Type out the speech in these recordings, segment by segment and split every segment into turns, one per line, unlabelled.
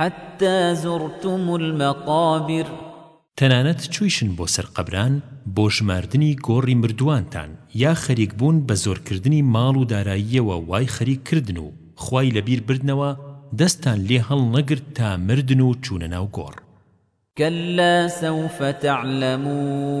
حتى زرتم المقابر
تەنانەت چوویشن بۆ سەر قەبران بۆ ژماردنی گۆڕی مردووانتان یا خەریک بوون بە زۆرکردنی ماڵ و داراییەوە وای خەریک کردن و خوای لەبیر بردنەوە دەستتان لێ هەڵنەگرت تا مردن و چوونە ناو گۆڕ.
کەللا سەوفە تەعلەموون.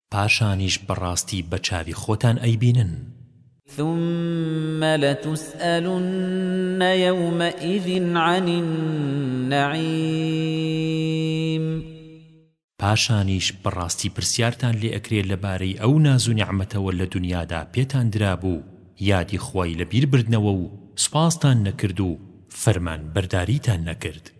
پاشانیش بەڕاستی بە چاوی خۆتان ئەیبینن.
ثم لتسألن یومئذ عن النعیم.
پاشانیش بەڕاستی پرسیارتان لێ ئەکرێ لەبارەی ئەو ناز و نیعمەتەوە لە دونیادا پێتان درابوو یادی خوای لە بیر بردنەوە و سوپاستان نەکرد و فەرمان بەرداریتان نەکرد.